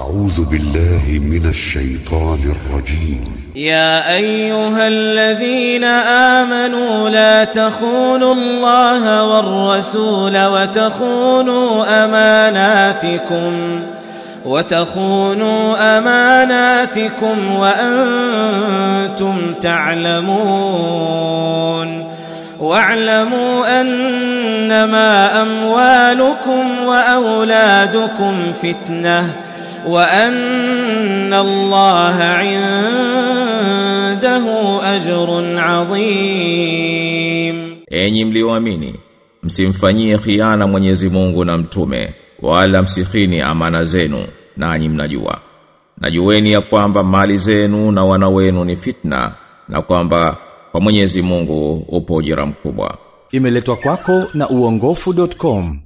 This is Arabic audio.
أعوذ بالله من الشيطان الرجيم. يا أيها الذين آمنوا لا تخونوا الله والرسول وتخونوا أماناتكم وتخونوا أماناتكم وأنتم تعلمون. واعلموا أنما أموالكم وأولادكم فتنة وان الله عنده اجر عظيم Enyi mlioamini, msimfanyie khiana Mwenyezi Mungu na mtume, wala msikhini amana zenu, nanyi mnajua. Najueni ya kwamba mali zenu na wana wenu ni fitna, na kwamba kwa Mwenyezi Mungu upo ujira mkubwa. Imeletwa kwako na uongofu.com.